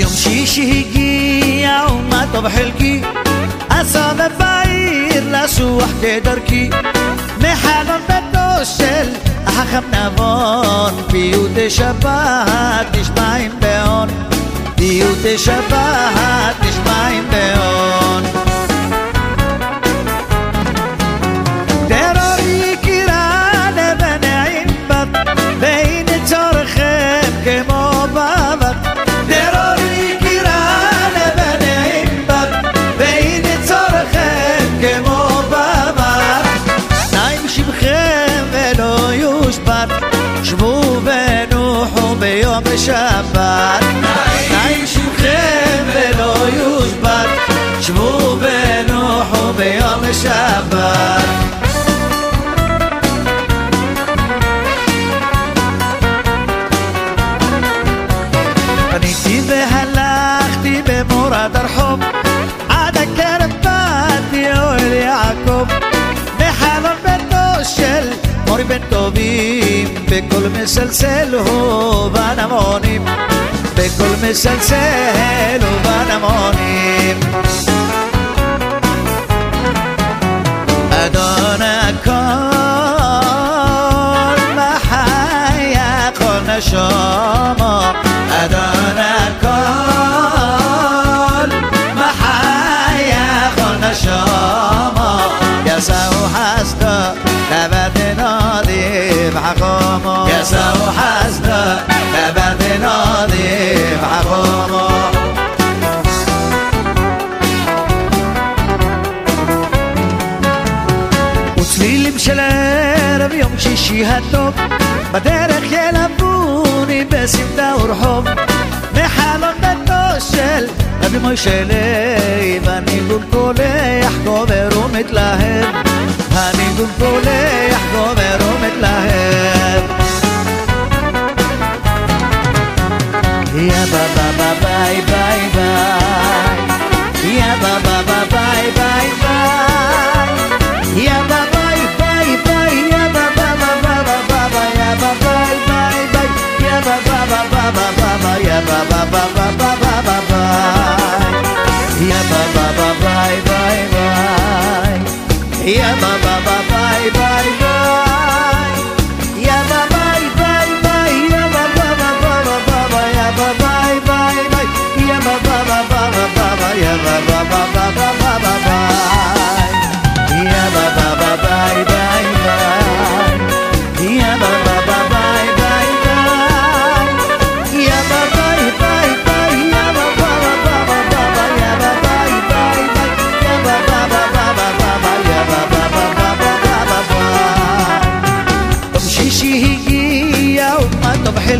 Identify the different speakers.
Speaker 1: יום שישי הגיע ומה טוב חלקי? אסון הבעיר לשוח כדרכי. מחלון ביתו של החכם נבון. פיוטי שבת נשמעים בהון פיוטי שבת נשמעים בהון ונוחו ביום שבת. נעים שמכם ולא יושבת, שבו ונוחו ביום שבת. פניתי והלכתי במורד הרחוב قرب طبيب بكل مسلسل وانا مانيم بكل مسلسل وانا مانيم أدانا كل ما حيا قلنا شان عقومه يسوع حسنا ثبات نظيف عقومه وتليل بشلارب يمشي ما يشلي بني قول كولي يحكو بيرو متلهم هني قول كولي Yeah, ba ba ba bye bye bye. Yeah, ba ba ba bye bye bye. Yeah, ba bye bye bye. Yeah, ba ba ba ba ba ba ba. Yeah, ba bye bye bye. Yeah, ba ba ba ba ba ba ba. Yeah, ba ba ba ba ba ba ba ba. Yeah, ba ba ba bye bye bye. Yeah, ba ba ba bye bye. شي هي وما تضحي